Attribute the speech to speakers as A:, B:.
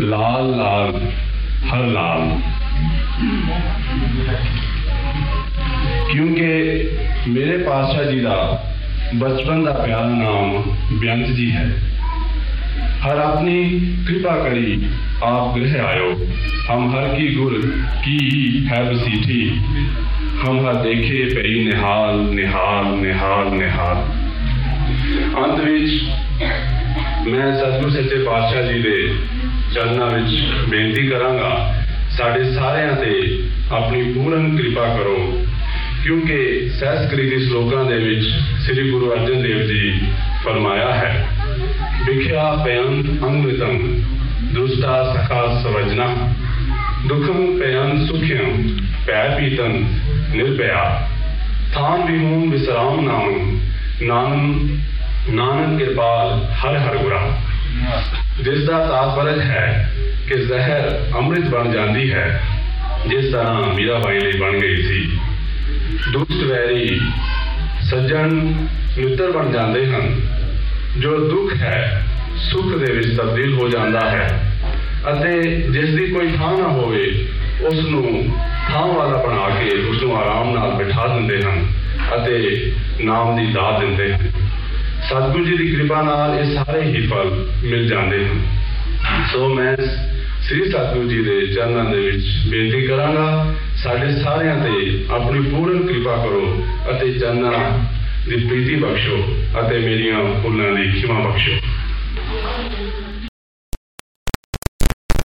A: लाल लाल, हर लाल। क्योंकि मेरे पातशाह जी का बचपन का प्यार नाम बेअंत जी है। हर अपनी कृपा करी आप गृह आयो। हम हर की गुर की है बसीठी। हम हर देखे पई निहाल निहाल निहाल निहाल। अंत विच ਮੈਂ ਸਤਿਗੁਰ ਸੱਚੇ ਪਾਤਸ਼ਾਹ ਜੀ ਦੇ ਚਰਨਾਂ ਵਿੱਚ ਬੇਨਤੀ ਕਰਾਂਗਾ ਸਾਡੇ ਸਾਰਿਆਂ ਤੇ ਆਪਣੀ ਪੂਰਨ ਕਿਰਪਾ ਕਰੋ ਕਿਉਂਕਿ ਸਹਿਸਕ੍ਰਿਤ ਦੇ ਸ਼ਲੋਕਾਂ ਦੇ ਵਿੱਚ ਸ੍ਰੀ ਗੁਰੂ ਅਰਜਨ ਦੇਵ ਜੀ ਫਰਮਾਇਆ ਹੈ ਵਿਖਿਆ ਪਯੰਤ ਅੰਮ੍ਰਿਤੰ ਦੁਸਤਾ ਸਖਾ ਸਵਜਨਾ ਦੁਖੰ ਪਯੰਤ ਸੁਖਿਅੰ ਪੈ ਪੀਤੰ ਨਿਰਭਇਆ ਥਾਨ ਵਿਹੂਨ ਵਿਸਰਾਮ ਨਾਮ ਨਾਨਕ ਨਾਨਕ ਕਿਰਪਾਲ ਹਰ ਹਰ ਗੁਰਾ। ਜਿਸ ਦਾ ਤਾਤਪਰਜ ਹੈ ਕਿ ਜ਼ਹਿਰ ਅੰਮ੍ਰਿਤ ਬਣ ਜਾਂਦੀ ਹੈ, ਜਿਸ ਤਰ੍ਹਾਂ ਮੀਰਾਬਾਈ ਲਈ ਬਣ ਗਈ ਸੀ। ਦੁਸ਼ਟ ਵੈਰੀ ਸੱਜਣ ਮਿੱਤਰ ਬਣ ਜਾਂਦੇ ਹਨ। ਜੋ ਦੁੱਖ ਹੈ, ਸੁੱਖ ਦੇ ਵਿੱਚ ਤਬਦੀਲ ਹੋ ਜਾਂਦਾ ਹੈ। ਅਤੇ ਜਿਸ ਦੀ ਕੋਈ ਥਾਂ ਨਾ ਹੋਵੇ ਉਸ ਨੂੰ ਥਾਂ ਵਾਲਾ ਬਣਾ ਕੇ ਉਸ ਨੂੰ ਆਰਾਮ ਨਾਲ ਬਿਠਾ ਦਿੰਦੇ ਹਨ ਅਤੇ ਨਾਮ ਦੀ ਦਾਤ ਦਿੰਦੇ ਹਨ। ਸਤਿਗੁਰੂ ਜੀ ਦੀ ਕਿਰਪਾ ਨਾਲ ਇਹ ਸਾਰੇ ਹੀ ਫਲ ਮਿਲ ਜਾਂਦੇ ਹਨ। ਸੋ ਮੈਂ ਸ੍ਰੀ ਸਤਿਗੁਰੂ ਜੀ ਦੇ ਚਰਨਾਂ ਦੇ ਵਿੱਚ ਬੇਨਤੀ ਕਰਾਂਗਾ, ਸਾਡੇ ਸਾਰਿਆਂ ਤੇ ਆਪਣੀ ਪੂਰਨ ਕਿਰਪਾ ਕਰੋ ਅਤੇ ਚਰਨਾਂ ਦੀ ਪ੍ਰੀਤੀ ਬਖਸ਼ੋ ਅਤੇ ਮੇਰੀਆਂ ਭੁੱਲਾਂ ਦੀ ਖਿਮਾ ਬਖਸ਼ੋ।